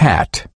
cat